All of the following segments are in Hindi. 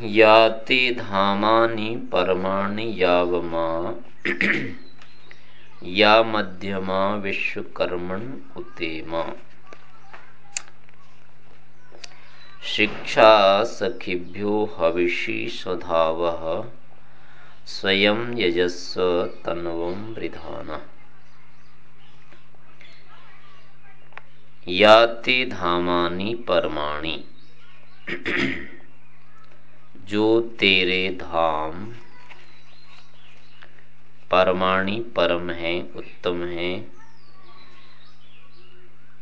याति धामानि परमाणि यावमा। या मध्यमा विश्वकर्मण उतेमा शिक्षा सखिभ्यो हविषि स्वधाव, स्वयं यजस्व तन्व वृधान। याति धामानि परमाणि। जो तेरे धाम परमाणि परम है, उत्तम है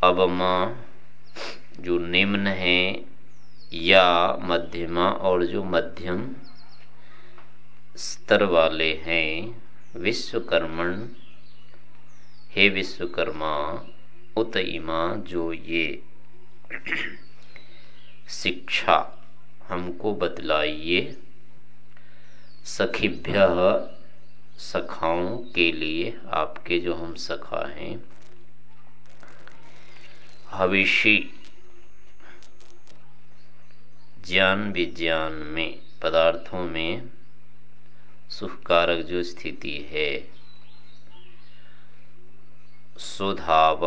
अवमा जो निम्न है या मध्यमा और जो मध्यम स्तर वाले हैं, विश्वकर्मण, हे विश्वकर्मा, उत इमा जो ये शिक्षा हमको बतलाइए सखीभ्य सखाओं के लिए आपके जो हम सखा हैं, हविषी ज्ञान विज्ञान में, पदार्थों में सुखकारक जो स्थिति है सुधाव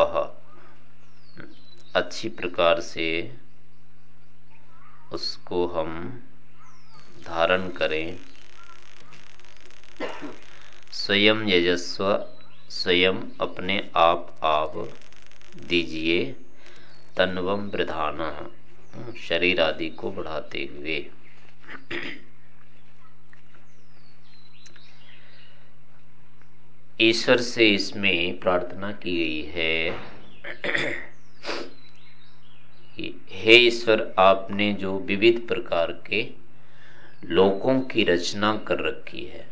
अच्छी प्रकार से उसको हम धारण करें। स्वयं यजस्व, स्वयं अपने आप आप दीजिए तन्वम प्रधान शरीर आदि को बढ़ाते हुए। ईश्वर से इसमें प्रार्थना की गई है। हे ईश्वर, आपने जो विविध प्रकार के लोकों की रचना कर रखी है,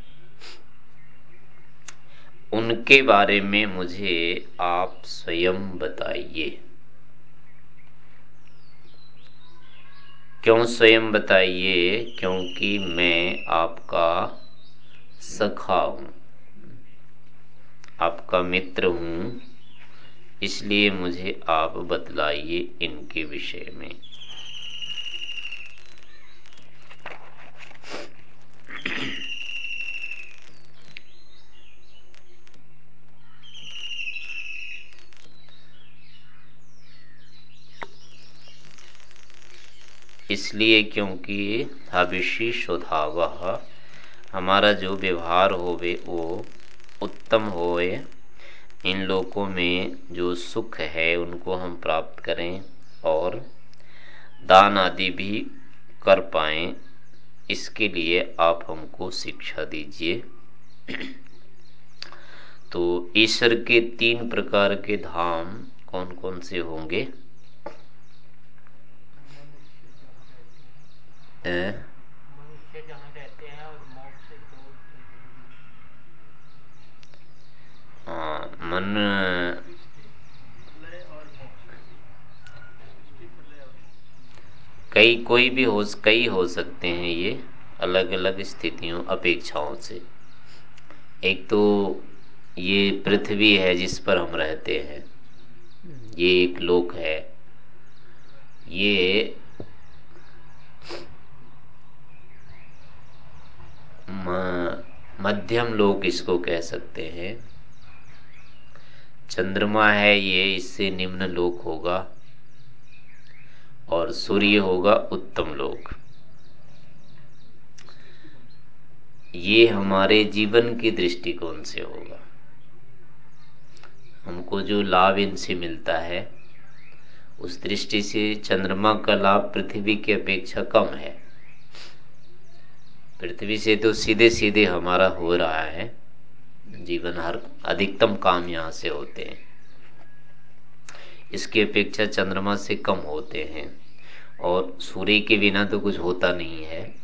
उनके बारे में मुझे आप स्वयं बताइए। क्यों स्वयं बताइए? क्योंकि मैं आपका सखा हूँ, आपका मित्र हूँ इसलिए मुझे आप बतलाइए इनके विषय में। इसलिए क्योंकि हविषी शोधाव, हमारा जो व्यवहार होवे, वो उत्तम होए इन लोकों में जो सुख है, उनको हम प्राप्त करें और दान आदि भी कर पाए। इसके लिए आप हमको शिक्षा दीजिए। तो ईश्वर के तीन प्रकार के धाम कौन कौन से होंगे? हाँ? मन कई, कोई भी हो, कई हो सकते हैं ये अलग अलग स्थितियों, अपेक्षाओं से। एक तो ये पृथ्वी है जिस पर हम रहते हैं। ये एक लोक है। ये मध्यम लोक इसको कह सकते हैं। चंद्रमा है, ये इससे निम्न लोक होगा और सूर्य होगा उत्तम लोक। ये हमारे जीवन के दृष्टिकोण से होगा। हमको जो लाभ इनसे मिलता है, उस दृष्टि से चंद्रमा का लाभ पृथ्वी की अपेक्षा कम है। पृथ्वी से तो सीधे सीधे हमारा हो रहा है। जीवन हर अधिकतम काम यहाँ से होते हैं। इसकी अपेक्षा चंद्रमा से कम होते हैं। और सूर्य के बिना तो कुछ होता नहीं है।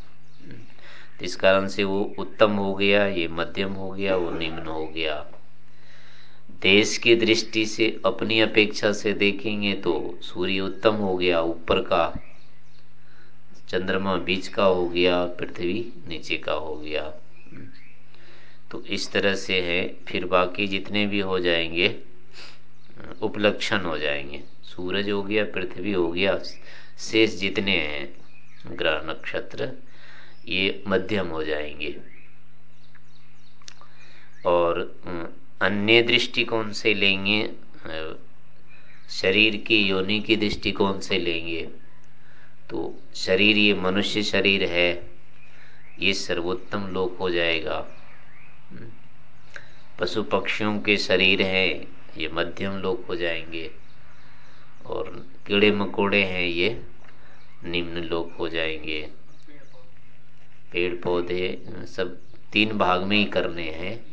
इस कारण से वो उत्तम हो गया, ये मध्यम हो गया, वो निम्न हो गया। देश की दृष्टि से, अपनी अपेक्षा से देखेंगे तो सूर्य उत्तम हो गया, ऊपर का चंद्रमा बीच का हो गया, पृथ्वी नीचे का हो गया। तो इस तरह से है, फिर बाकी जितने भी हो जाएँगे, उपलक्षण हो जाएँगे। सूरज हो गया, पृथ्वी हो गया, शेष जितने हैं, ग्रह नक्षत्र, ये मध्यम हो जाएँगे। और अन्य दृष्टिकोण से लेंगे, शरीर की योनि की दृष्टिकोण से लेंगे तो शरीर ये मनुष्य शरीर है, ये सर्वोत्तम लोक हो जाएगा। पशु पक्षियों के शरीर हैं, ये मध्यम लोक हो जाएँगे। और कीड़े मकोड़े हैं, ये निम्न लोक हो जाएँगे। पेड़ पौधे सब तीन भाग में ही करने हैं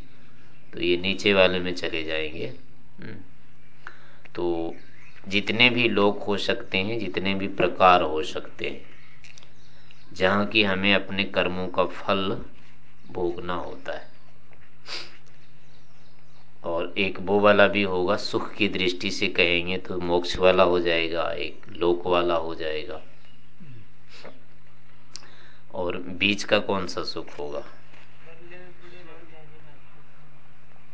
तो ये नीचे वाले में चले जाएँगे। हम्म। तो जितने भी लोग हो सकते हैं, जितने भी प्रकार हो सकते हैं, जहाँ की हमें अपने कर्मों का फल भोगना होता है। और एक वो वाला भी होगा, सुख की दृष्टि से कहेंगे तो मोक्ष वाला हो जाएगा, एक लोक वाला हो जाएगा। और बीच का कौन सा सुख होगा?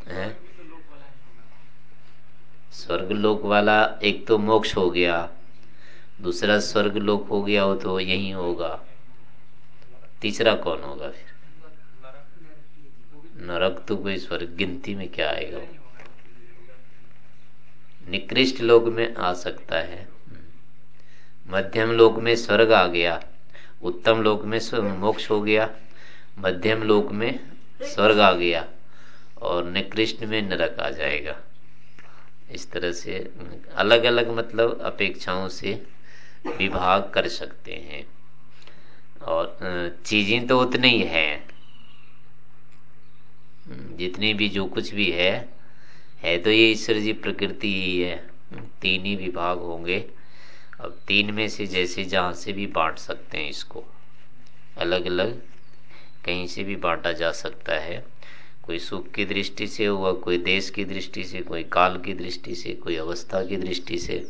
है? स्वर्ग लोक वाला, एक तो मोक्ष हो गया, दूसरा स्वर्ग लोक हो गया हो तो यही होगा। तीसरा कौन होगा फिर? नरक तो कोई स्वर्ग गिनती में क्या आएगा? निकृष्ट लोक में आ सकता है। मध्यम लोक में स्वर्ग आ गया, उत्तम लोक में मोक्ष हो गया, मध्यम लोक में स्वर्ग आ गया और निकृष्ट में नरक आ जाएगा। इस तरह से अलग अलग मतलब अपेक्षाओं से विभाग कर सकते हैं। और चीज़ें तो उतनी ही है। जितनी भी जो कुछ भी है है तो ये ईश्वर जी प्रकृति ही है। तीन ही विभाग होंगे। अब तीन में से जैसे जहाँ से भी बांट सकते हैं इसको। अलग अलग कहीं से भी बांटा जा सकता है। कोई सुख की दृष्टि से हुआ, कोई देश की दृष्टि से, कोई काल की दृष्टि से, कोई अवस्था की दृष्टि से।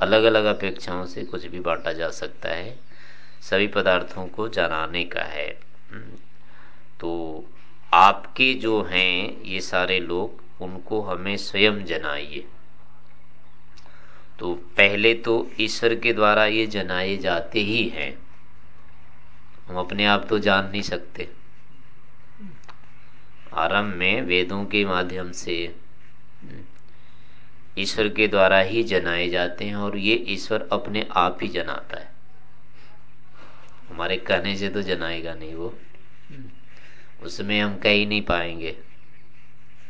अलग अलग अपेक्षाओं से कुछ भी बांटा जा सकता है। सभी पदार्थों को जनाने का है। तो आपके जो हैं, ये सारे लोग, उनको हमें स्वयं जनाइए। तो पहले तो ईश्वर के द्वारा ये जनाए जाते ही हैं। हम अपने आप तो जान नहीं सकते। आरंभ में वेदों के माध्यम से ईश्वर के द्वारा ही जनाए जाते हैं और ये ईश्वर अपने आप ही जनाता है। हमारे कहने से तो जनाएगा नहीं वो। उसमें हम कह ही नहीं पाएँगे।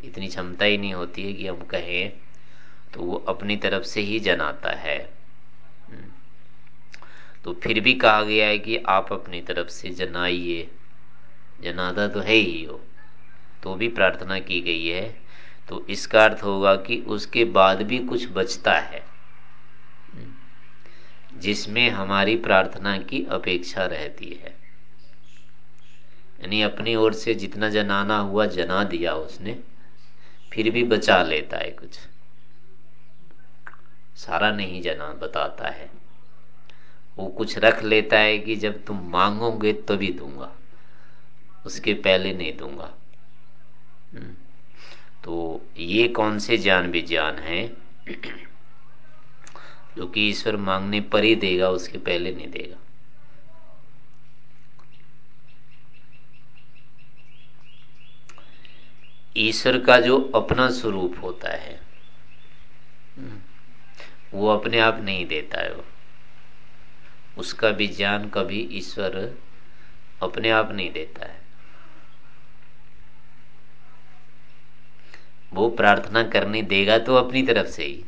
इतनी क्षमता ही नहीं होती है कि हम कहें तो वो अपनी तरफ़ से ही जनाता है। तो फिर भी कहा गया है कि आप अपनी तरफ़ से जनाइए। जनाता तो है ही हो। तो भी प्रार्थना की गई है। तो इसका अर्थ होगा कि उसके बाद भी कुछ बचता है। जिसमें हमारी प्रार्थना की अपेक्षा रहती है। यानी अपनी ओर से जितना जनाना हुआ, जना दिया उसने, फिर भी बचा लेता है कुछ। सारा नहीं जना, बताता है। वो कुछ रख लेता है कि जब तुम मांगोगे तभी दूँगा। उसके पहले नहीं दूँगा। हम्म। तो ये कौन से ज्ञान विज्ञान है? जो कि ईश्वर मांगने पर ही देगा, उसके पहले नहीं देगा। ईश्वर का जो अपना स्वरूप होता है, वो अपने आप नहीं देता है वो उसका विज्ञान कभी ईश्वर अपने आप नहीं देता है वो प्रार्थना करने देगा तो अपनी तरफ़ से ही।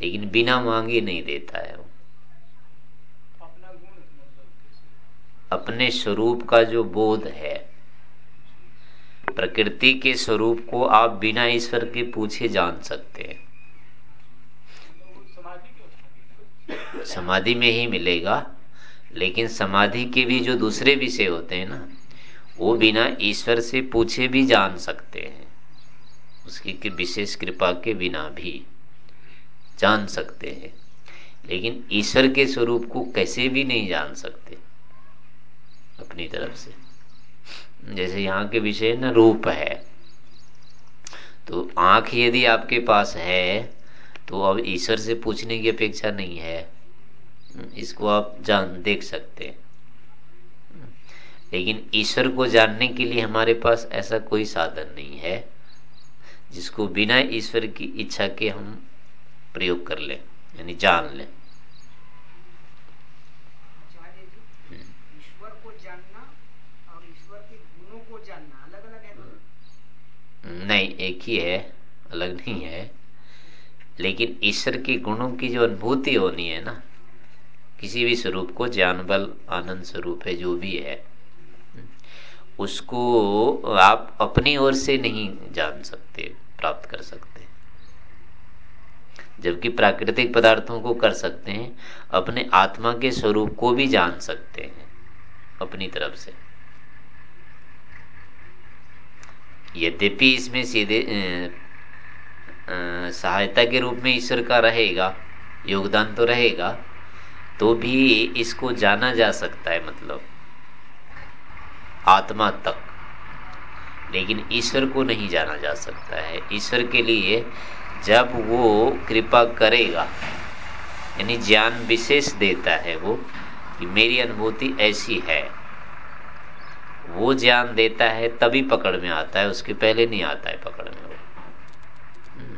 लेकिन बिना मांगे नहीं देता है वो अपने स्वरूप का जो बोध है प्रकृति के स्वरूप को आप बिना ईश्वर के पूछे जान सकते हैं। समाधि में ही मिलेगा, लेकिन समाधि के भी जो दूसरे विषय होते हैं ना, वो बिना ईश्वर से पूछे भी जान सकते हैं। उसकी विशेष कृपा के बिना भी जान सकते हैं। लेकिन ईश्वर के स्वरूप को कैसे भी नहीं जान सकते, अपनी तरफ़ से। जैसे यहाँ के विषय ना रूप है। तो आँख यदि आपके पास है तो अब ईश्वर से पूछने की अपेक्षा नहीं है। इसको आप जान, देख सकते हैं। लेकिन ईश्वर को जानने के लिए हमारे पास ऐसा कोई साधन नहीं है, जिसको बिना ईश्वर की इच्छा के हम प्रयोग कर लें, यानी जान लें ईश्वर को जानना और ईश्वर के गुणों को जानना अलग अलग है नहीं, एक ही है, अलग नहीं है। लेकिन ईश्वर के गुणों की जो अनुभूति होनी है ना, किसी भी स्वरूप को, ज्ञान, बल, आनंद स्वरूप है, जो भी है, उसको आप अपनी ओर से नहीं जान सकते, प्राप्त कर सकते। जबकि प्राकृतिक पदार्थों को कर सकते हैं, अपने आत्मा के स्वरूप को भी जान सकते हैं, अपनी तरफ़ से। यद्यपि इसमें सीधे सहायता के रूप में ईश्वर का रहेगा, योगदान तो रहेगा तो भी इसको जाना जा सकता है मतलब आत्मा तक। लेकिन ईश्वर को नहीं जाना जा सकता है। ईश्वर के लिए जब वो कृपा करेगा, यानी ज्ञान विशेष देता है वो, कि मेरी अनुभूति ऐसी है। वो ज्ञान देता है, तभी पकड़ में आता है, उसके पहले नहीं आता है पकड़ में हम्म।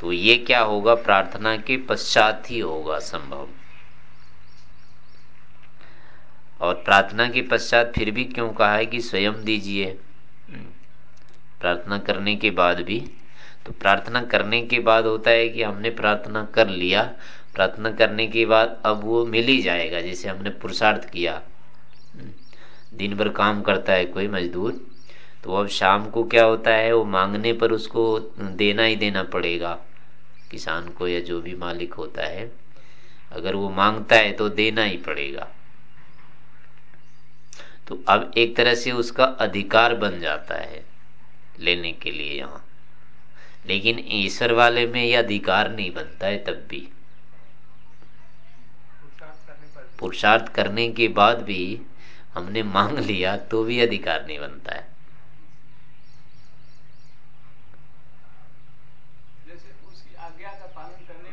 तो ये क्या होगा? प्रार्थना के पश्चात ही होगा संभव। और प्रार्थना के पश्चात फिर भी क्यों कहा है कि स्वयं दीजिए? प्रार्थना करने के बाद भी। तो प्रार्थना करने के बाद होता है कि हमने प्रार्थना कर लिया। प्रार्थना करने के बाद अब वो मिल ही जाएगा, जैसे हमने पुरुषार्थ किया। दिन भर काम करता है कोई मजदूर तो अब शाम को क्या होता है वो मांगने पर उसको देना ही देना पड़ेगा किसान को या जो भी मालिक होता है। अगर वो माँगता है तो देना ही पड़ेगा। तो अब एक तरह से उसका अधिकार बन जाता है लेने के लिए यहाँ। लेकिन ईश्वर वाले में यह अधिकार नहीं बनता है तब भी। पुरुषार्थ करने के बाद भी हमने मांग लिया तो भी अधिकार नहीं बनता है।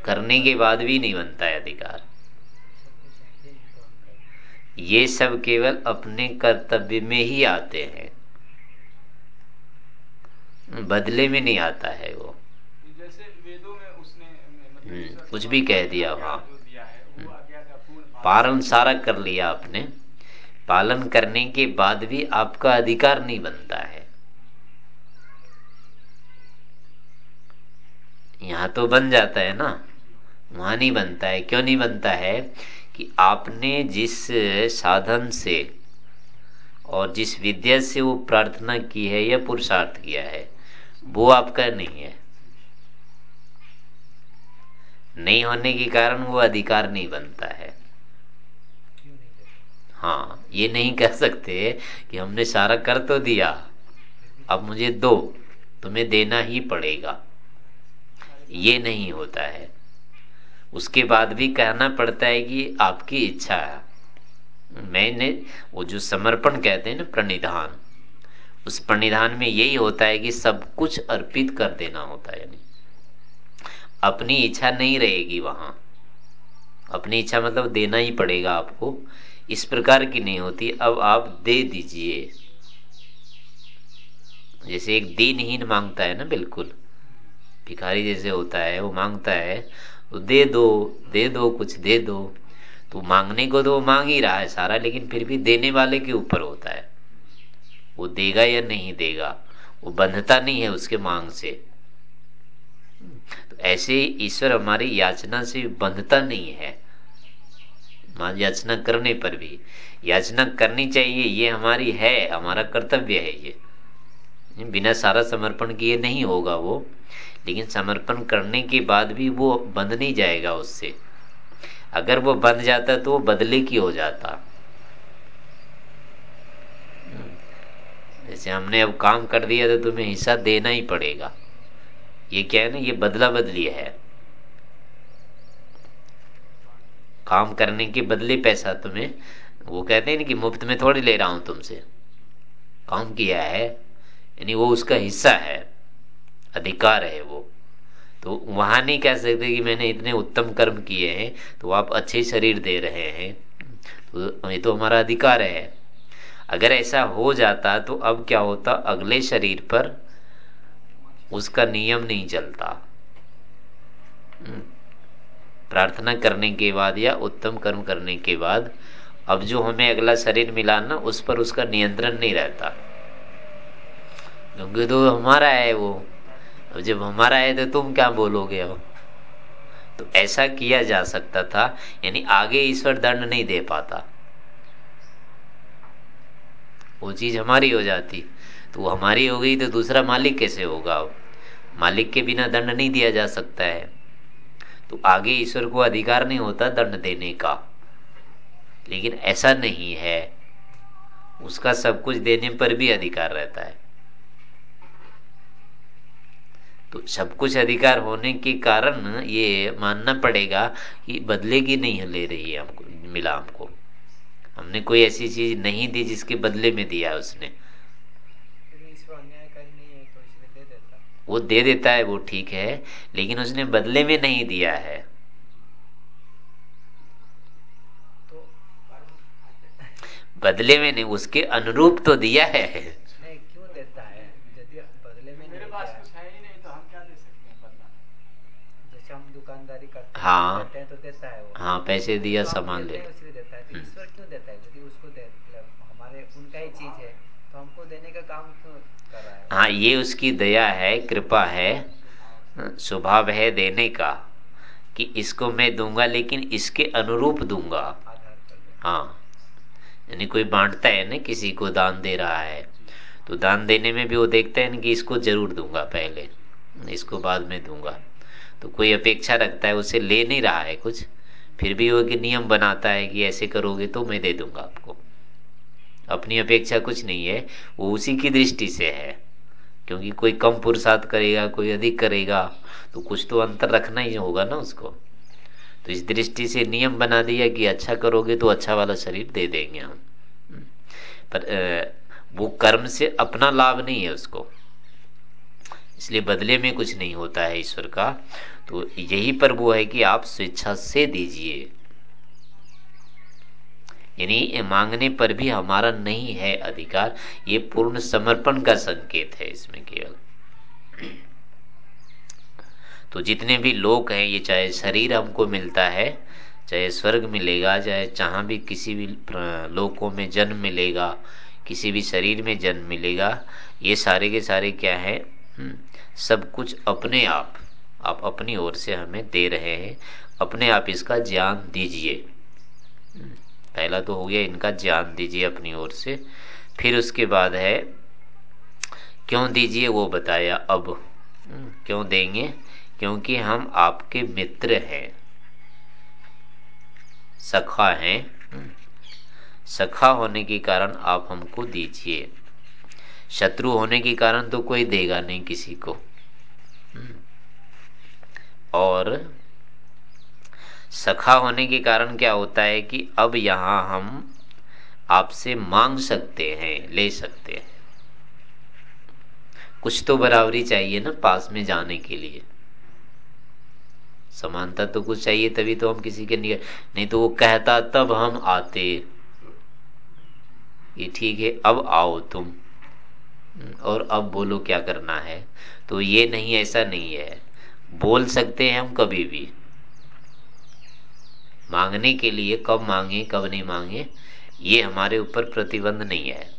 करने के बाद भी नहीं बनता है अधिकार। ये सब केवल अपने कर्तव्य में ही आते हैं। बदले में नहीं आता है वो। जैसे वेदों में उसने मतलब हम्म, कुछ भी कह दिया वहाँ। पालन सारा कर लिया आपने। पालन करने के बाद भी आपका अधिकार नहीं बनता है। यहाँ तो बन जाता है ना। वहाँ नहीं बनता है। क्यों नहीं बनता है कि आपने जिस साधन से और जिस विद्या से वो प्रार्थना की है या पुरुषार्थ किया है, वो आपका नहीं है। नहीं होने के कारण वो अधिकार नहीं बनता है। हाँ ये नहीं कह सकते कि हमने सारा कर तो दिया, अब मुझे दो, तुम्हें देना ही पड़ेगा। ये नहीं होता है। उसके बाद भी कहना पड़ता है कि आपकी इच्छा है। मैंने, वो जो समर्पण कहते हैं ना, प्रणिधान, उस प्रणिधान में यही होता है कि सब कुछ अर्पित कर देना होता है, यानी। अपनी इच्छा नहीं रहेगी वहाँ। अपनी इच्छा मतलब देना ही पड़ेगा आपको। इस प्रकार की नहीं होती। अब आप दे दीजिए। जैसे एक दीनहीन माँगता है ना, बिल्कुल। भिखारी जैसे होता है, वो माँगता है तो दे दो दे दो, कुछ दे दो। तो मांगने को तो वो मांग ही रहा है सारा, लेकिन फिर भी देने वाले के ऊपर होता है। वो देगा या नहीं देगा, वो बंधता नहीं है उसके मांग से। तो ऐसे ईश्वर हमारी याचना से बंधता नहीं है। याचना करने पर भी। याचना करनी चाहिए, ये हमारी है, हमारा कर्तव्य है ये। बिना सारा समर्पण किए नहीं होगा वो। लेकिन समर्पण करने के बाद भी वो बंद नहीं जाएगा उससे। अगर वो बंद जाता तो वो बदले की हो जाता। जैसे हमने अब काम कर दिया तो तुम्हें हिस्सा देना ही पड़ेगा। ये क्या है ना, ये बदला बदली है। काम करने के बदले पैसा तुम्हें, वो कहते हैं कि मुफ़्त में थोड़ी ले रहा हूँ तुमसे। काम किया है, यानी वो उसका हिस्सा है, अधिकार है वो। तो वहाँ नहीं कह सकते कि मैंने इतने उत्तम कर्म किए हैं तो आप अच्छे शरीर दे रहे हैं। तो ये तो हमारा अधिकार है। अगर ऐसा हो जाता तो अब क्या होता, अगले शरीर पर उसका नियम नहीं चलता। प्रार्थना करने के बाद या उत्तम कर्म करने के बाद, अब जो हमें अगला शरीर मिला ना, उस पर उसका नियंत्रण नहीं रहता। क्योंकि तो हमारा है वो। अब जब हमारा है तो तुम क्या बोलोगे अब? तो ऐसा किया जा सकता था, यानी आगे ईश्वर दंड नहीं दे पाता। वो चीज़ हमारी हो जाती। तो हमारी हो गई तो दूसरा मालिक कैसे होगा अब? मालिक के बिना दंड नहीं दिया जा सकता है। तो आगे ईश्वर को अधिकार नहीं होता दंड देने का। लेकिन ऐसा नहीं है। उसका सब कुछ देने पर भी अधिकार रहता है। तो सब कुछ अधिकार होने के कारण ये मानना पड़ेगा कि बदले की नहीं ले रही है हमको, मिला हमको। हमने कोई ऐसी चीज़ नहीं दी जिसके बदले में दिया उसने। वो दे देता है वो ठीक है लेकिन उसने बदले में नहीं दिया है। तो बदले में नहीं उसके अनुरूप तो दिया है। क्यों देता है? यदि बदले में मेरे पास कुछ है ही नहीं तो हम क्या दे सकते हैं बदला जैसे हम दुकानदारी करते हैं हाँ। हैं तो देता है वो। हाँ पैसे दिया तो सामान ले देता है। तो हम्म। ईश्वर क्यों देता है? यदि उसको दे मतलब हमारे उनका ही चीज़ है। तो हमको देने का काम क्यों कर रहा है। हाँ ये उसकी दया है कृपा है स्वभाव है देने का कि इसको मैं दूँगा लेकिन इसके अनुरूप दूँगा। हाँ यानी कोई बांटता है ना किसी को दान दे रहा है तो दान देने में भी वो देखते हैं कि इसको ज़रूर दूँगा पहले इसको बाद में दूँगा। तो कोई अपेक्षा रखता है उसे ले नहीं रहा है कुछ फिर भी वो कि नियम बनाता है कि ऐसे करोगे तो मैं दे दूँगा आपको। अपनी अपेक्षा कुछ नहीं है, वो उसी की दृष्टि से है। क्योंकि कोई कम पुरुषार्थ करेगा, कोई अधिक करेगा तो कुछ तो अंतर रखना ही होगा ना उसको। तो इस दृष्टि से नियम बना दिया कि अच्छा करोगे तो अच्छा वाला शरीर दे देंगे हम। पर वो कर्म से अपना लाभ नहीं है उसको। इसलिए बदले में कुछ नहीं होता है ईश्वर का। तो यही पर वो है कि आप स्वेच्छा से दीजिए। यानी मांगने पर भी हमारा नहीं है अधिकार ये पूर्ण समर्पण का संकेत है इसमें केवल। तो जितने भी लोग हैं ये चाहे शरीर हमको मिलता है चाहे स्वर्ग मिलेगा चाहे जहाँ भी किसी भी लोकों में जन्म मिलेगा किसी भी शरीर में जन्म मिलेगा ये सारे के सारे क्या है? हम्म, सब कुछ अपने आप आप अपनी ओर से हमें दे रहे हैं। अपने आप इसका ज्ञान दीजिए। हम्म, पहला तो हो गया इनका ज्ञान दीजिए अपनी ओर से। फिर उसके बाद है क्यों दीजिए वो बताया अब। हम्म, क्यों देंगे? क्योंकि हम आपके मित्र हैं। सखा हैं। हम्म, सखा होने के कारण आप हमको दीजिए। शत्रु होने के कारण तो कोई देगा नहीं किसी को। हम्म, और सखा होने के कारण क्या होता है कि अब यहाँ हम आपसे मांग सकते हैं, ले सकते हैं। कुछ तो बराबरी चाहिए ना पास में जाने के लिए। समानता तो कुछ चाहिए तभी तो हम किसी के नहीं नहीं तो वो कहता तब हम आते। ये ठीक है, अब आओ तुम। और अब बोलो क्या करना है। तो ये नहीं, ऐसा नहीं है। बोल सकते हैं हम कभी भी। मांगने के लिए कब मांगे, कब नहीं मांगे, ये हमारे ऊपर प्रतिबंध नहीं है।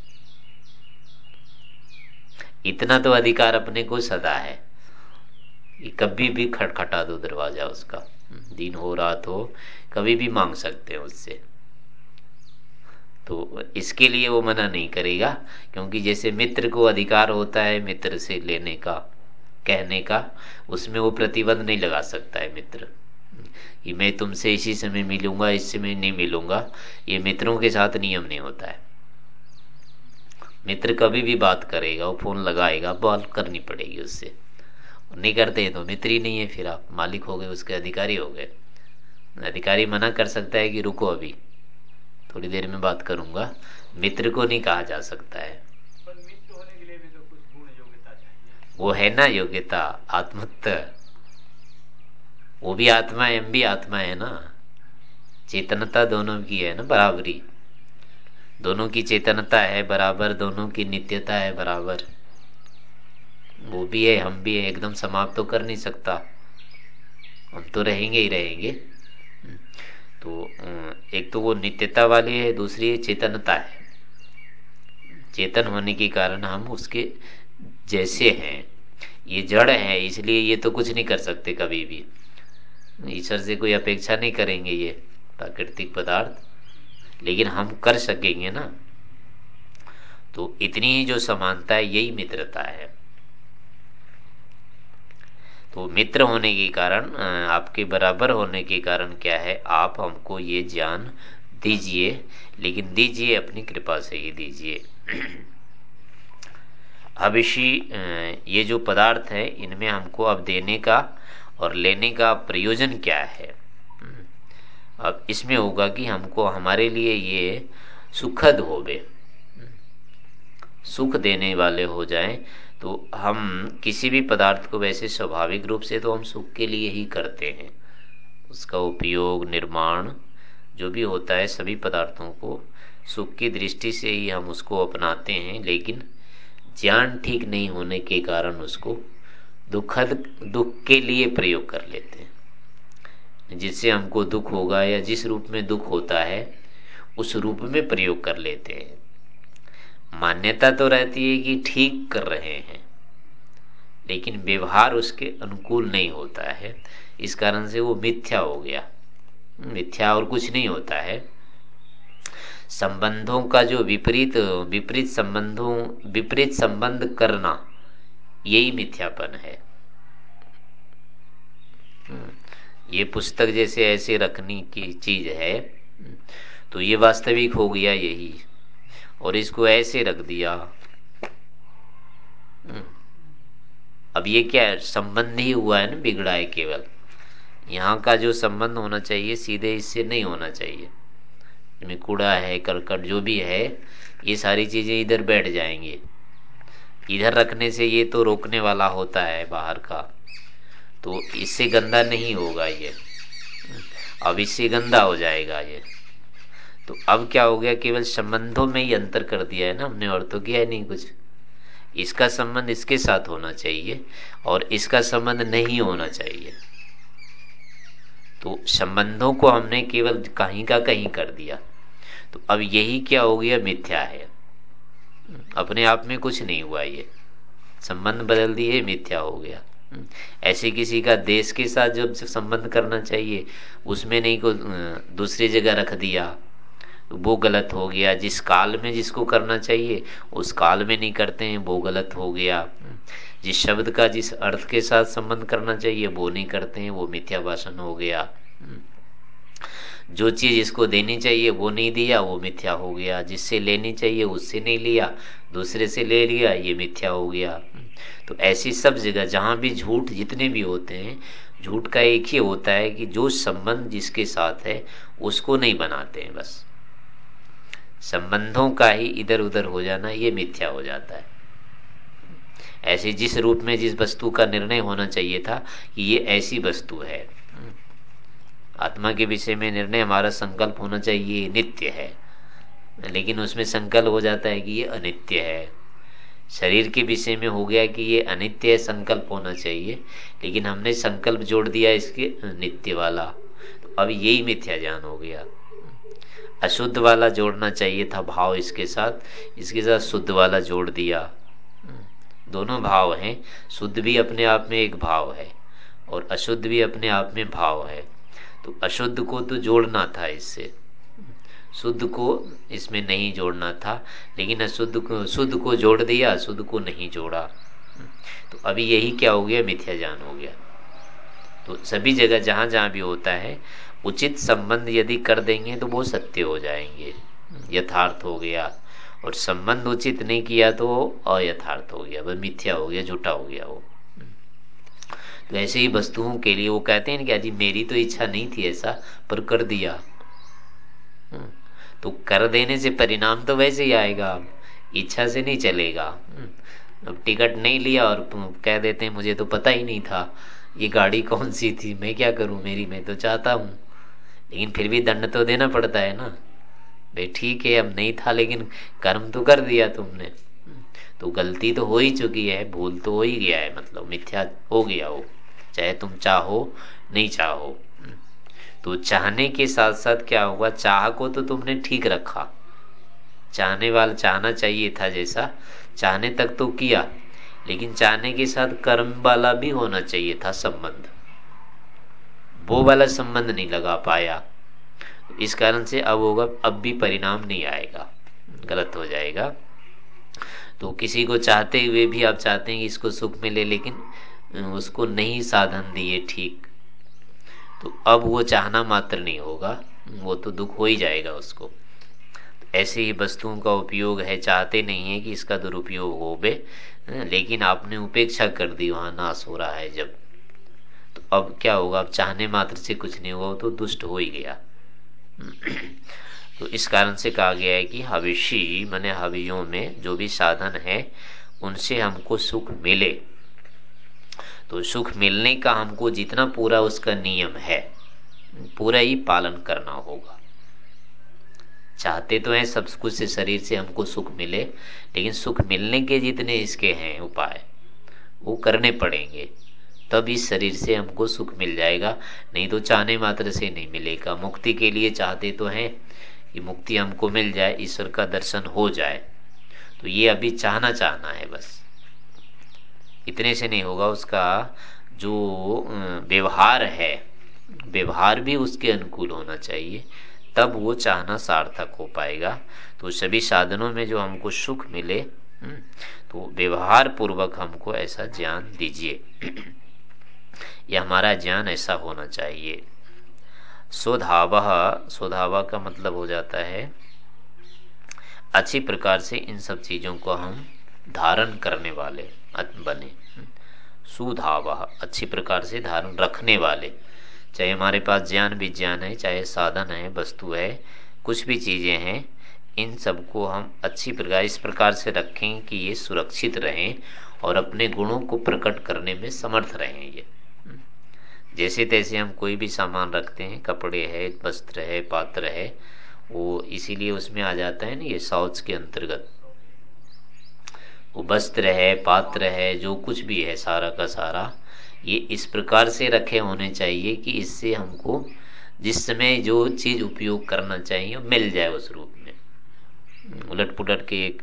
इतना तो अधिकार अपने को सदा है कि कभी भी खटखटा दो दरवाज़ा उसका। दिन हो, रात हो, कभी भी मांग सकते हैं उससे। तो इसके लिए वो मना नहीं करेगा, क्योंकि जैसे मित्र को अधिकार होता है मित्र से लेने का, कहने का, उसमें वो प्रतिबंध नहीं लगा सकता है मित्र। कि मैं तुमसे इसी समय मिलूँगा इस समय नहीं मिलूँगा। ये मित्रों के साथ नियम नहीं होता है। मित्र कभी भी बात करेगा वो फ़ोन लगाएगा बात करनी पड़ेगी उससे। नहीं करते तो मित्र ही नहीं है फिर आप। मालिक हो गए उसके अधिकारी हो गए। अधिकारी मना कर सकता है कि रुको अभी। थोड़ी देर में बात करूँगा। मित्र को नहीं कहा जा सकता है। पर मित्र होने के लिए भी तो कुछ गुण योग्यता चाहिए। वो है ना योग्यता आत्मत्व वो भी आत्मा एम भी आत्मा है ना। चेतनता दोनों की है ना, बराबरी। दोनों की चेतनता है, बराबर। दोनों की नित्यता है, बराबर। वो भी है, हम भी है, एकदम समाप्त तो कर नहीं सकता। हम तो रहेंगे ही रहेंगे। तो एक तो वो नित्यता वाली है, दूसरी है चेतनता है। चेतन होने के कारण हम उसके जैसे हैं। ये जड़ है, इसलिए ये तो कुछ नहीं कर सकते कभी भी। ईश्वर से कोई अपेक्षा नहीं करेंगे ये प्राकृतिक पदार्थ, लेकिन हम कर सकेंगे ना। तो इतनी ही जो समानता है, यही मित्रता है। तो मित्र होने के कारण आपके बराबर होने के कारण क्या है, आप हमको ये ज्ञान दीजिए, लेकिन दीजिए अपनी कृपा से ही दीजिए। अभिषी ये जो पदार्थ है, इनमें हमको अब देने का और लेने का प्रयोजन क्या है? अब इसमें होगा कि हमको, हमारे लिए ये सुखद होवे। सुख देने वाले हो जाएँ तो हम किसी भी पदार्थ को वैसे स्वाभाविक रूप से तो हम सुख के लिए ही करते हैं। उसका उपयोग, निर्माण, जो भी होता है, सभी पदार्थों को सुख की दृष्टि से ही हम उसको अपनाते हैं, लेकिन ज्ञान ठीक नहीं होने के कारण उसको दुखद दुख के लिए प्रयोग कर लेते हैं। जिससे हमको दुख होगा या जिस रूप में दुख होता है, उस रूप में प्रयोग कर लेते हैं। मान्यता तो रहती है कि ठीक कर रहे हैं, लेकिन व्यवहार उसके अनुकूल नहीं होता है। इस कारण से वो मिथ्या हो गया। मिथ्या और कुछ नहीं होता है। संबंधों का जो विपरीत विपरीत संबंधों, विपरीत संबंध करना यही मिथ्यापन है। ये पुस्तक जैसे ऐसे रखने की चीज़ है तो ये वास्तविक हो गया यही, और इसको ऐसे रख दिया। हम्म। अब ये क्या है संबंध ही हुआ है ना बिगड़ा है केवल? यहाँ का जो संबंध होना चाहिए, सीधे इससे नहीं होना चाहिए। कूड़ा है, करकट, जो भी है, ये सारी चीज़ें इधर बैठ जाएँगे। इधर रखने से ये तो रोकने वाला होता है बाहर का। तो इससे गंदा नहीं होगा ये। अब इससे गंदा हो जाएगा ये। तो अब क्या हो गया, केवल संबंधों में ही अंतर कर दिया है ना हमने, और तो किया नहीं कुछ। इसका संबंध इसके साथ होना चाहिए, और इसका संबंध नहीं होना चाहिए। तो संबंधों को हमने केवल कहीं का कहीं कर दिया। तो अब यही क्या हो गया, मिथ्या है। अपने आप में कुछ नहीं हुआ ये। संबंध बदल दिए, मिथ्या हो गया। ऐसे किसी का देश के साथ जब संबंध करना चाहिए, उसमें नहीं को दूसरी जगह रख दिया, वो गलत हो गया। जिस काल में जिसको करना चाहिए, उस काल में नहीं करते हैं, वो गलत हो गया। जिस शब्द का, जिस अर्थ के साथ संबंध करना चाहिए, वो नहीं करते हैं, वो मिथ्या भाषण हो गया। जो चीज़ इसको देनी चाहिए, वो नहीं दिया, वो मिथ्या हो गया। जिससे लेनी चाहिए, उससे नहीं लिया, दूसरे से ले लिया, ये मिथ्या हो गया। तो ऐसी सब जगह, जहाँ भी झूठ जितने भी होते हैं, झूठ का एक ही होता है कि जो संबंध जिसके साथ है, उसको नहीं बनाते हैं बस। संबंधों का ही इधर उधर हो जाना, ये मिथ्या हो जाता है। ऐसे जिस रूप में जिस वस्तु का निर्णय होना चाहिए था कि ये ऐसी वस्तु है। आत्मा के विषय में निर्णय हमारा संकल्प होना चाहिए, नित्य है। लेकिन उसमें संकल्प हो जाता है कि ये अनित्य है। शरीर के विषय में हो गया कि ये अनित्य संकल्प होना चाहिए। लेकिन हमने संकल्प जोड़ दिया इसके नित्य वाला। तो अब यही मिथ्या ज्ञान हो गया। अशुद्ध वाला जोड़ना चाहिए था भाव इसके साथ। इसके साथ शुद्ध वाला जोड़ दिया। दोनों भाव हैं। शुद्ध भी अपने आप में एक भाव है और अशुद्ध भी अपने आप में भाव है। तो अशुद्ध को तो जोड़ना था इससे। शुद्ध को इसमें नहीं जोड़ना था, लेकिन अशुद्ध को, शुद्ध को जोड़ दिया, अशुद्ध को नहीं जोड़ा। तो अभी यही क्या हो गया? मिथ्या ज्ञान हो गया। तो सभी जगह जहाँ जहाँ भी होता है, उचित संबंध यदि कर देंगे तो वो सत्य हो जाएँगे। यथार्थ हो गया। और संबंध उचित नहीं किया तो अयथार्थ हो गया। मिथ्या हो गया, झूठा हो गया वो। तो ऐसे ही वस्तुओं के लिए वो कहते हैं कि अजी मेरी तो इच्छा नहीं थी ऐसा पर कर दिया। हम्म, तो कर देने से परिणाम तो वैसे ही आएगा इच्छा से नहीं चलेगा। हम्म, अब टिकट नहीं लिया और कह देते हैं मुझे तो पता ही नहीं था ये गाड़ी कौन सी थी मैं क्या करूँ मेरी मैं तो चाहता हूँ। लेकिन फिर भी दंड तो देना पड़ता है ना। भाई ठीक है अब नहीं था लेकिन कर्म तो कर दिया तुमने। तो गलती तो हो ही चुकी है भूल तो हो ही गया है मतलब मिथ्या हो गया हो चाहे तुम चाहो, नहीं चाहो। तो चाहने के साथ साथ क्या होगा चाह को तो तुमने ठीक रखा। चाहने वाला चाहना चाहिए था जैसा। चाहने तक तो किया, लेकिन चाहने के साथ कर्म वाला भी होना चाहिए था संबंध। वो वाला संबंध नहीं लगा पाया। इस कारण से अब होगा, अब भी परिणाम नहीं आएगा। गलत हो जाएगा। तो किसी को चाहते हुए भी आप चाहते हैं कि इसको सुख मिले, लेकिन उसको नहीं साधन दिए ठीक। तो अब वो चाहना मात्र नहीं होगा, वो तो दुख हो ही जाएगा उसको। ऐसे ही वस्तुओं का उपयोग है, चाहते नहीं है कि इसका दुरुपयोग हो बे लेकिन आपने उपेक्षा कर दी, वहाँ नाश हो रहा है जब। तो अब क्या होगा, अब चाहने मात्र से कुछ नहीं हुआ तो दुष्ट हो ही गया। तो इस कारण से कहा गया है कि हविषी, मैंने हवियों में जो भी साधन है, उनसे हमको सुख मिले। तो सुख मिलने का हमको जितना पूरा उसका नियम है, पूरा ही पालन करना होगा। चाहते तो हैं सब कुछ से शरीर से हमको सुख मिले, लेकिन सुख मिलने के जितने इसके हैं उपाय, वो करने पड़ेंगे। तब इस शरीर से हमको सुख मिल जाएगा, नहीं तो चाहने मात्र से नहीं मिलेगा। मुक्ति के लिए चाहते तो हैं कि मुक्ति हमको मिल जाए, ईश्वर का दर्शन हो जाए। तो ये अभी चाहना चाहना है बस। इतने से नहीं होगा उसका जो व्यवहार है व्यवहार भी उसके अनुकूल होना चाहिए तब वो चाहना सार्थक हो पाएगा। तो सभी साधनों में जो हमको सुख मिले हम्म, तो व्यवहार पूर्वक हमको ऐसा ज्ञान दीजिए। यह हमारा ज्ञान ऐसा होना चाहिए। स्वधाव स्वधावा का मतलब हो जाता है अच्छी प्रकार से इन सब चीज़ों को हम धारण करने वाले। बने सुधाव, अच्छी प्रकार से धारण रखने वाले। चाहे हमारे पास ज्ञान विज्ञान है, चाहे साधन है, वस्तु है, कुछ भी चीज़ें हैं, इन सबको हम अच्छी प्रकार, इस प्रकार से रखें कि ये सुरक्षित रहें और अपने गुणों को प्रकट करने में समर्थ रहें ये। जैसे तैसे हम कोई भी सामान रखते हैं, कपड़े है, वस्त्र है, पात्र है, वो इसीलिए उसमें आ जाता है ना ये शौच के अंतर्गत। वस्त्र है पात्र है जो कुछ भी है सारा का सारा, ये इस प्रकार से रखे होने चाहिए कि इससे हमको जिस समय जो चीज़ उपयोग करना चाहिए मिल जाए उस रूप में। उलट पुलट के एक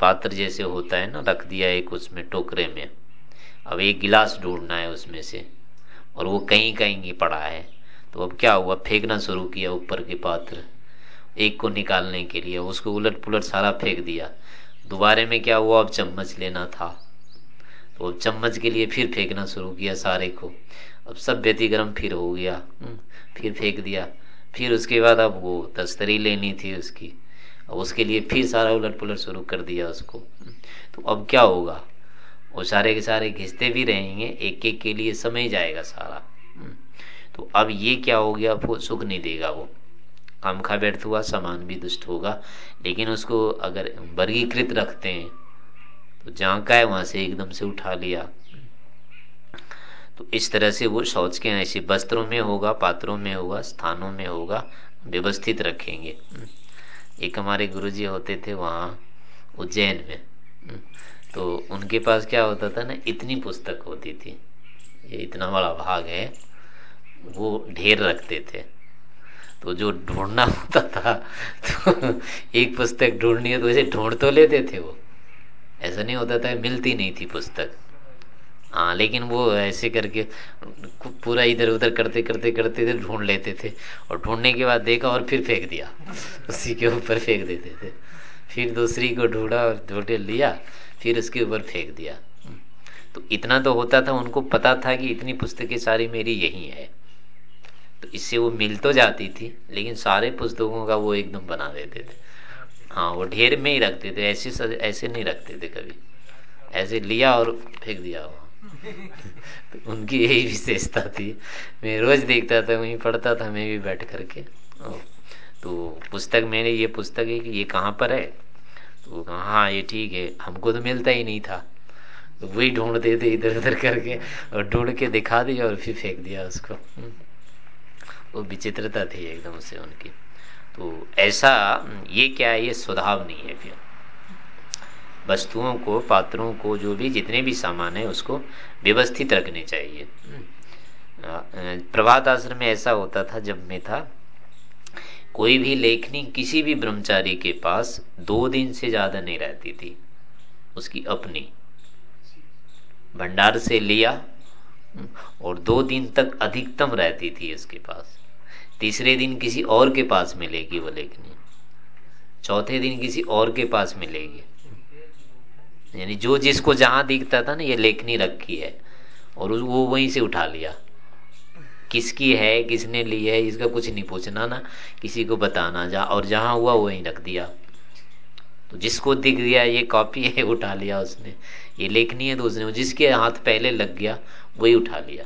पात्र जैसे होता है ना, रख दिया एक उसमें टोकरे में। अब एक गिलास ढूंढना है उसमें से, और वो कहीं कहीं ही पड़ा है। तो अब क्या हुआ? फेंकना शुरू किया ऊपर के पात्र, एक को निकालने के लिए। उसको उलट पुलट सारा फेंक दिया। दोबारे में क्या हुआ? अब चम्मच लेना था। तो अब चम्मच के लिए फिर फेंकना शुरू किया सारे को। अब सब व्यतिक्रम फिर हो गया। हम्म, फिर फेंक दिया। फिर उसके बाद अब वो तस्तरी लेनी थी उसकी। अब उसके लिए फिर सारा उलट पुलट शुरू कर दिया उसको। हम्म, तो अब क्या होगा? वो सारे के सारे घिसते भी रहेंगे। एक एक के लिए समय जाएगा सारा। हम्म। तो अब ये क्या हो गया? सुख नहीं देगा वो। काम खा व्यर्थ हुआ, सामान भी दुष्ट होगा लेकिन उसको अगर वर्गीकृत रखते हैं तो जहाँ का है, वहाँ से एकदम से उठा लिया तो इस तरह से वो शौच के ऐसे वस्त्रों में होगा, पात्रों में होगा, स्थानों में होगा, व्यवस्थित रखेंगे। एक हमारे गुरुजी होते थे वहाँ, उज्जैन में। तो उनके पास क्या होता था ना, इतनी पुस्तक होती थी, ये इतना बड़ा भाग है, वो ढेर रखते थे तो जो ढूंढना होता था तो एक पुस्तक ढूंढनी है तो वैसे ढूंढ तो लेते थे वो। ऐसा नहीं होता था, मिलती नहीं थी पुस्तक। हाँ लेकिन वो ऐसे करके पूरा इधर उधर करते करते करते थे ढूंढ लेते थे और ढूँढने के बाद देखा और फिर फेंक दिया। उसी के ऊपर फेंक देते थे। फिर दूसरी को ढूंढा और ढूंढे लिया, फिर उसके ऊपर फेंक दिया। तो इतना तो होता था, उनको पता था कि इतनी पुस्तकें सारी मेरी यही है। तो इससे वो मिल तो जाती थी, लेकिन सारे पुस्तकों का वो एकदम बना देते थे। हाँ वो ढेर में ही रखते थे, ऐसे ऐसे नहीं रखते थे कभी। ऐसे लिया और फेंक दिया वो। तो उनकी यही विशेषता थी। मैं रोज देखता था, वहीं पढ़ता था, मैं भी बैठ करके। तो पुस्तक मैंने, ये पुस्तक है कि ये कहाँ पर है? तो हाँ ये ठीक है, हमको तो मिलता ही नहीं था। तो वही ढूंढते थे इधर उधर करके और ढूंढ के दिखा दिया और फिर फेंक दिया उसको। हम्म। वो विचित्रता थी एकदम से उनकी। तो ऐसा, ये क्या है, ये स्वभाव नहीं है फिर। वस्तुओं को, पात्रों को, जो भी जितने भी सामान है, उसको व्यवस्थित रखने चाहिए। प्रभात आश्रम में ऐसा होता था, जब मैं था, कोई भी लेखनी किसी भी ब्रह्मचारी के पास दो दिन से ज़्यादा नहीं रहती थी। उसकी अपनी। भंडार से लिया, और दो दिन तक अधिकतम रहती थी उसके पास। तीसरे दिन किसी और के पास मिलेगी वो लेखनी। चौथे दिन किसी और के पास मिलेगी। यानी जो जिसको जहाँ दिखता था ना, ये लेखनी रखी है। और वो वहीं से उठा लिया। किसकी है, किसने ली है, इसका कुछ नहीं पूछना ना। किसी को बताना जा और जहाँ हुआ वहीं रख दिया। तो जिसको दिख गया, ये कॉपी है, उठा लिया उसने। ये लेखनी है तो उसने जिसके हाथ पहले लग गया, वही उठा लिया।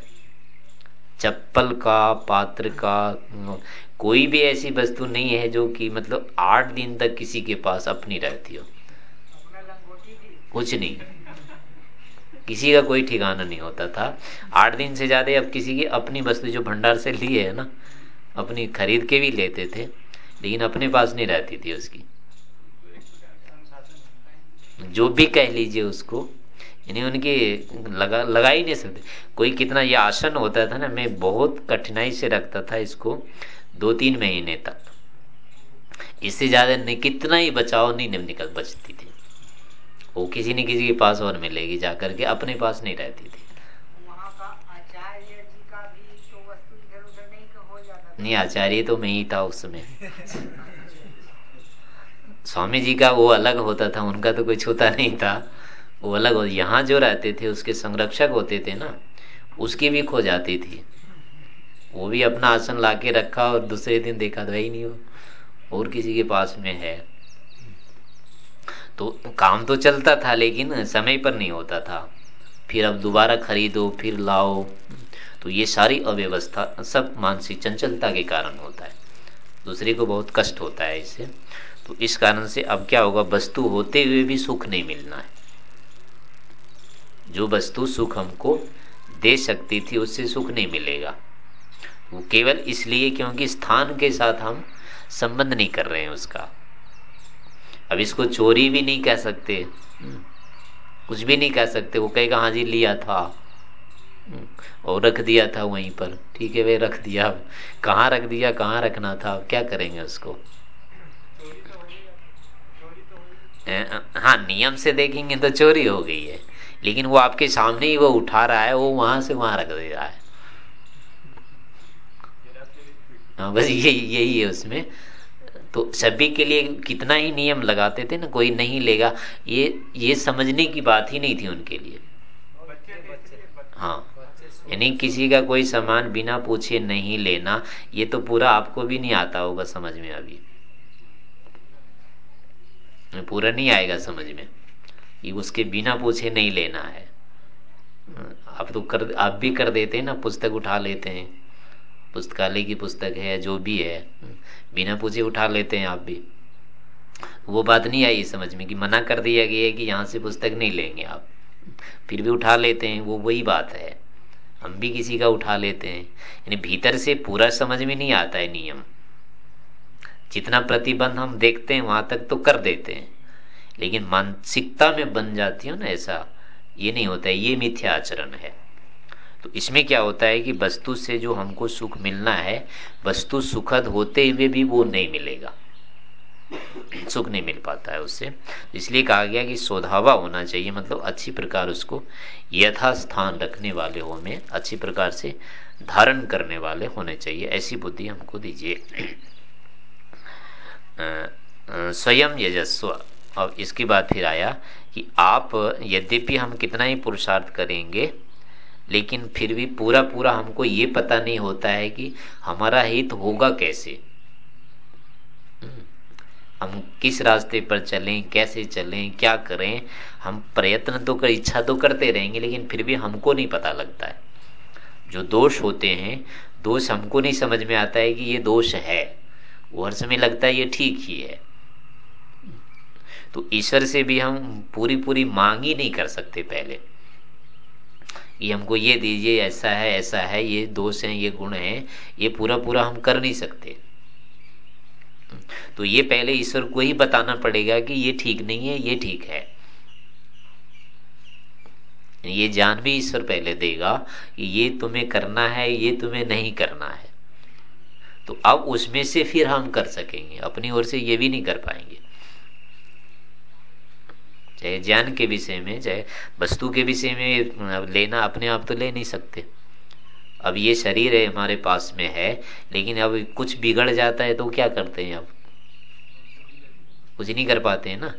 चप्पल का, पात्र का, कोई भी ऐसी वस्तु नहीं है जो कि मतलब आठ दिन तक किसी के पास अपनी रहती हो। कुछ नहीं। किसी का कोई ठिकाना नहीं होता था। आठ दिन से ज़्यादा अब किसी की अपनी वस्तु जो भंडार से ली है ना, अपनी खरीद के भी लेते थे, लेकिन अपने पास नहीं रहती थी उसकी। जो भी कह लीजिए उसको यानी उनकी लगा लगा ही नहीं सकते। कोई कितना ये आसन होता था ना मैं बहुत कठिनाई से रखता था इसको दो तीन महीने तक। इससे ज़्यादा नहीं कितना ही बचाव नहीं निकल बचती थी। वो किसी न किसी के पास और मिलेगी जाकर के अपने पास नहीं रहती थी। नहीं आचार्य तो मैं ही था उस समय स्वामी जी का वो अलग होता था उनका तो कोई छूता नहीं था। वो अलग हो यहाँ जो रहते थे, उसके संरक्षक होते थे ना, उसकी भी खो जाती थी। वो भी अपना आसन ला के रखा और दूसरे दिन देखा तो ही नहीं हो और किसी के पास में है। तो काम तो चलता था, लेकिन समय पर नहीं होता था। फिर अब दोबारा खरीदो, फिर लाओ। तो ये सारी अव्यवस्था सब मानसिक चंचलता के कारण होता है। दूसरे को बहुत कष्ट होता है इससे। तो इस कारण से अब क्या होगा, वस्तु होते हुए भी सुख नहीं मिलना है। जो वस्तु सुख हमको दे सकती थी उससे सुख नहीं मिलेगा। वो केवल इसलिए क्योंकि स्थान के साथ हम संबंध नहीं कर रहे हैं उसका। अब इसको चोरी भी नहीं कह सकते। हम्म। कुछ भी नहीं कह सकते। वो कहेगा हाँ जी लिया था। हम्म। और रख दिया था वहीं पर। ठीक है वे रख दिया। कहाँ रख दिया कहाँ रखना था? क्या करेंगे उसको? हाँ नियम से देखेंगे तो चोरी हो गई है। लेकिन वो आपके सामने ही वो उठा रहा है, वो वहाँ से वहाँ रख दे रहा है। हाँ बस यही यही है उसमें। तो सभी के लिए कितना ही नियम लगाते थे ना, कोई नहीं लेगा। ये ये समझने की बात ही नहीं थी उनके लिए। हाँ यानी किसी का कोई सामान बिना पूछे नहीं लेना, ये तो पूरा आपको भी नहीं आता होगा समझ में अभी। पूरा नहीं आएगा समझ में। ये उसके बिना पूछे नहीं लेना है। आप तो कर आप भी कर देते हैं ना, पुस्तक उठा लेते हैं। पुस्तकालय की पुस्तक है, जो भी है, बिना पूछे उठा लेते हैं आप भी। वो बात नहीं आई समझ में कि मना कर दिया गया है कि यहाँ से पुस्तक नहीं लेंगे आप। फिर भी उठा लेते हैं, वो वही बात है। हम भी किसी का उठा लेते हैं। यानी भीतर से पूरा समझ में नहीं आता है नियम। जितना प्रतिबंध हम देखते हैं, वहाँ तक तो कर देते हैं। लेकिन मानसिकता में बन जाती हो ना ऐसा, ये नहीं होता है, ये मिथ्या आचरण है। तो इसमें क्या होता है कि वस्तु से जो हमको सुख मिलना है, वस्तु सुखद होते हुए भी वो नहीं मिलेगा। सुख नहीं मिल पाता है उससे। इसलिए कहा गया कि शोधावा होना चाहिए मतलब अच्छी प्रकार उसको यथा स्थान रखने वाले हो में, अच्छी प्रकार से धारण करने वाले होने चाहिए। ऐसी बुद्धि हमको दीजिए। स्वयं यजस्व। अब इसके बाद फिर आया कि आप, यद्यपि हम कितना ही पुरुषार्थ करेंगे, लेकिन फिर भी पूरा पूरा हमको ये पता नहीं होता है कि हमारा हित होगा कैसे। हम्म। हम किस रास्ते पर चलें, कैसे चलें, क्या करें, हम प्रयत्न तो कर, इच्छा तो करते रहेंगे, लेकिन फिर भी हमको नहीं पता लगता है। जो दोष होते हैं, दोष हमको नहीं समझ में आता है कि ये दोष है। वो हर समय लगता है ये ठीक ही है। तो ईश्वर से भी हम पूरी पूरी मांग ही नहीं कर सकते पहले। ये हमको ये दीजिए, ऐसा है ऐसा है, ये दोष है, ये गुण है, ये पूरा पूरा हम कर नहीं सकते। तो ये पहले ईश्वर को ही बताना पड़ेगा कि ये ठीक नहीं है, ये ठीक है। ये ज्ञान भी ईश्वर पहले देगा कि ये तुम्हें करना है, ये तुम्हें नहीं करना है। तो अब उसमें से फिर हम कर सकेंगे, अपनी ओर से ये भी नहीं कर पाएँगे। चाहे ज्ञान के विषय में चाहे वस्तु के विषय में लेना अपने आप तो ले नहीं सकते। अब ये शरीर है हमारे पास में है लेकिन अब कुछ बिगड़ जाता है तो क्या करते हैं अब? कुछ नहीं कर पाते हैं ना।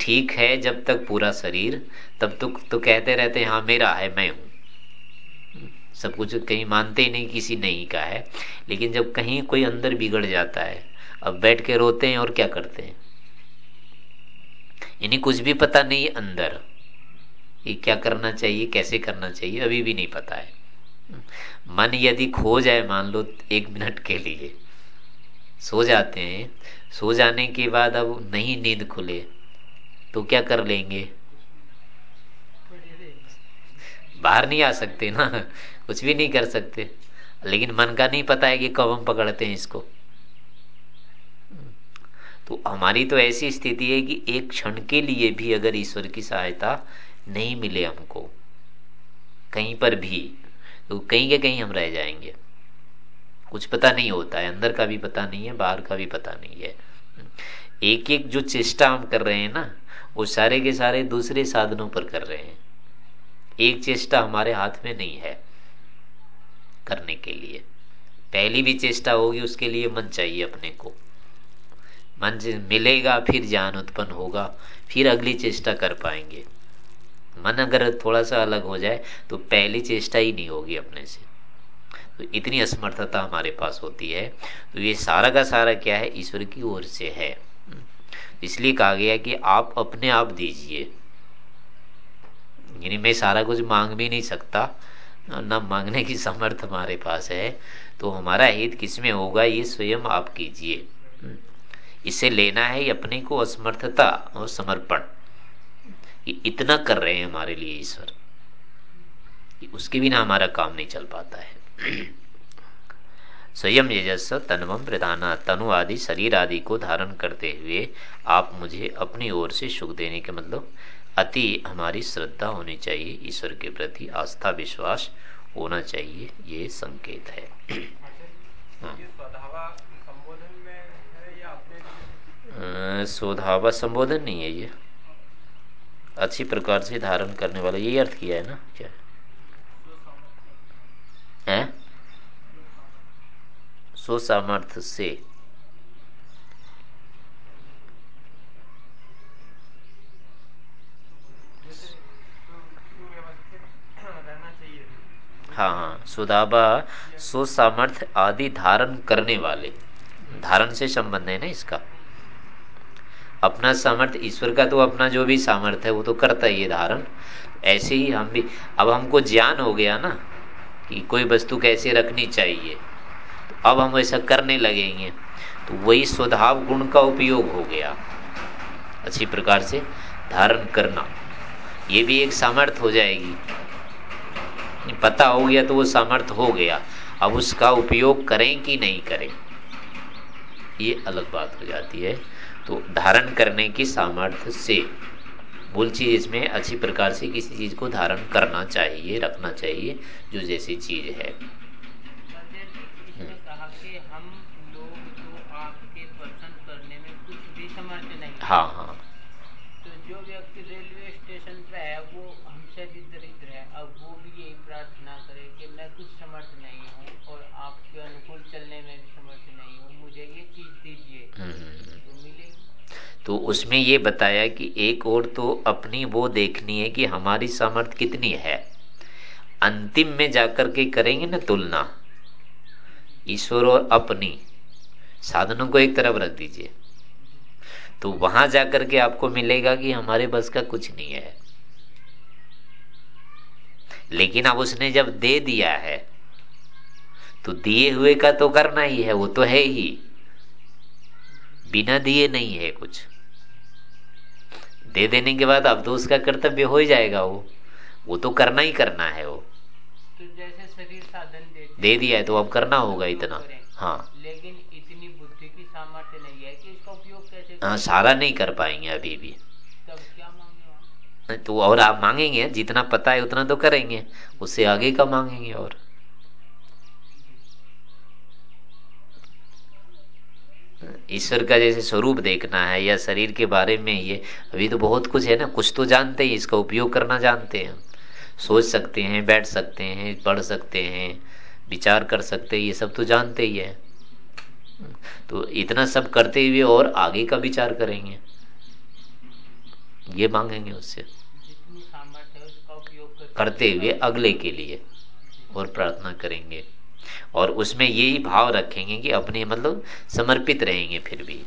ठीक है जब तक पूरा शरीर तब तो, तो कहते रहते हैं हाँ मेरा है मैं हूँ। सब कुछ कहीं मानते ही नहीं किसी नहीं का है। लेकिन जब कहीं कोई अंदर बिगड़ जाता है अब बैठ के रोते हैं और क्या करते हैं? इन्हें कुछ भी पता नहीं अंदर। ये क्या करना चाहिए, कैसे करना चाहिए, अभी भी नहीं पता है। मन यदि खो जाए, मान लो एक मिनट के लिए, सो जाते हैं। सो जाने के बाद अब नहीं नींद खुले तो क्या कर लेंगे? बाहर नहीं आ सकते ना, कुछ भी नहीं कर सकते। लेकिन मन का नहीं पता है कि कब हम पकड़ते हैं इसको। तो हमारी तो ऐसी स्थिति है कि एक क्षण के लिए भी अगर ईश्वर की सहायता नहीं मिले हमको, कहीं पर भी तो कहीं के कहीं हम रह जाएँगे। कुछ पता नहीं होता है, अंदर का भी पता नहीं है, बाहर का भी पता नहीं है। एक एक जो चेष्टा हम कर रहे हैं ना, वो सारे के सारे दूसरे साधनों पर कर रहे हैं। एक चेष्टा हमारे हाथ में नहीं है करने के लिए। पहली भी चेष्टा होगी, उसके लिए मन चाहिए अपने को। मन से मिलेगा, फिर ज्ञान उत्पन्न होगा, फिर अगली चेष्टा कर पाएँगे। मन अगर थोड़ा सा अलग हो जाए तो पहली चेष्टा ही नहीं होगी अपने से। तो इतनी असमर्थता हमारे पास होती है। तो ये सारा का सारा क्या है? ईश्वर की ओर से है। इसलिए कहा गया कि आप अपने आप दीजिए। यानी मैं सारा कुछ मांग भी नहीं सकता, न मांगने की समर्थ हमारे पास है। तो हमारा हित किसमें होगा, ये स्वयं आप कीजिए। इसे लेना है अपने को असमर्थता और समर्पण। ये इतना कर रहे हैं हमारे लिए ईश्वर उसके बिना हमारा काम नहीं चल पाता है। स्वयं यजस्व तनवम प्रधाना तनु आदि शरीर आदि को धारण करते हुए आप मुझे अपनी ओर से सुख देने के मतलब अति हमारी श्रद्धा होनी चाहिए। ईश्वर के प्रति आस्था विश्वास होना चाहिए ये संकेत है। हाँ। स्वधावा संबोधन नहीं है ये। अच्छी प्रकार से धारण करने वाला यही अर्थ किया है ना, क्या? है? सो से। हाँ हाँ सुधाबा सुसामर्थ्य आदि धारण करने वाले। धारण से संबंध है ना इसका? अपना सामर्थ्य, ईश्वर का तो अपना जो भी सामर्थ्य है, वो तो करता ही है धारण। ऐसे ही हम भी, अब हमको ज्ञान हो गया ना, कि कोई वस्तु कैसे रखनी चाहिए तो अब हम ऐसा करने लगेंगे। तो वही स्वभाव गुण का उपयोग हो गया। अच्छी प्रकार से धारण करना, ये भी एक सामर्थ्य हो जाएगी। पता हो गया तो वो सामर्थ्य हो गया। अब उसका उपयोग करें कि नहीं करें, ये अलग बात हो जाती है। तो धारण करने की सामर्थ्य से बोल चीज़ इसमें अच्छी प्रकार से किसी चीज़ को धारण करना चाहिए रखना चाहिए जो जैसी चीज़ है। हाँ हाँ तो जो व्यक्ति रेलवे स्टेशन पे है वो हमसे भी दरिद्र है अब वो भी यही प्रार्थना करे कि मैं कुछ समर्थ नहीं हूँ और आपके अनुकूल चलने में भी समर्थ नहीं हूँ मुझे ये चीज़ दीजिए हम्म, हम्म, हम्म। तो उसमें ये बताया कि एक और तो अपनी वो देखनी है कि हमारी सामर्थ्य कितनी है। अंतिम में जाकर के करेंगे ना तुलना। ईश्वर और अपनी। साधनों को एक तरफ़ रख दीजिए। तो वहाँ जाकर के आपको मिलेगा कि हमारे बस का कुछ नहीं है। लेकिन अब उसने जब दे दिया है तो दिए हुए का तो करना ही है, वो तो है ही। बिना दिए नहीं है कुछ। दे देने के बाद अब तो उसका कर्तव्य हो ही जाएगा वो। वो तो करना ही करना है वो। तो जैसे शरीर साधन दे, दे दिया है तो अब करना होगा इतना। हाँ। लेकिन इतनी बुद्धि की सामर्थ्य नहीं है कि पाएँगे सारा नहीं कर पाएँगे अभी भी। तब क्या मांगे तो और आप मांगेंगे? जितना पता है उतना तो करेंगे। उससे आगे का मांगेंगे और। ईश्वर का जैसे स्वरूप देखना है या शरीर के बारे में ये अभी तो बहुत कुछ है ना कुछ तो जानते हैं इसका उपयोग करना जानते हैं। सोच सकते हैं बैठ सकते हैं पढ़ सकते हैं विचार कर सकते हैं ये सब तो जानते ही है। तो इतना सब करते हुए और आगे का विचार करेंगे। ये मांगेंगे उससे। करते हुए अगले के लिए और प्रार्थना करेंगे। और उसमें यही भाव रखेंगे कि अपने मतलब समर्पित रहेंगे फिर भी।